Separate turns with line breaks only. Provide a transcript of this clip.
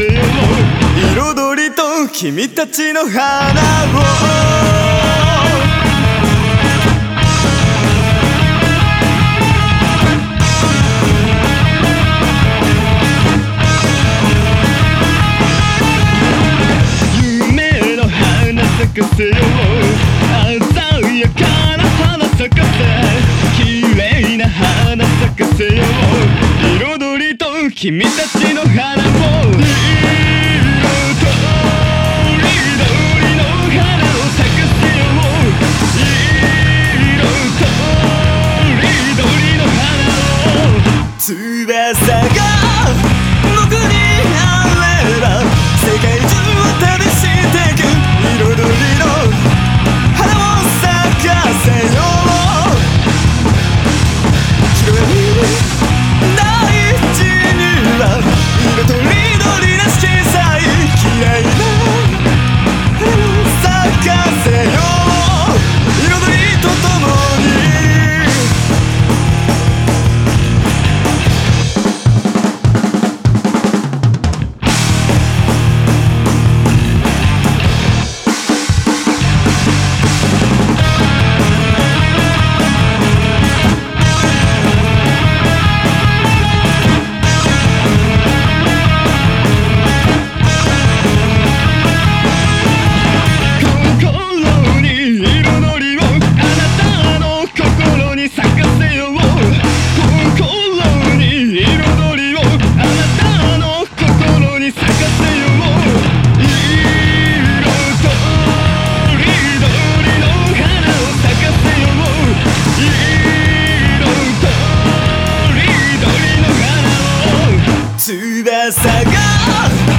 咲かせよ
彩りと君たちの花を。
夢の花咲かせよ鮮やかな花咲かせ綺麗な花咲かせよ彩りと君たちの花を。さださが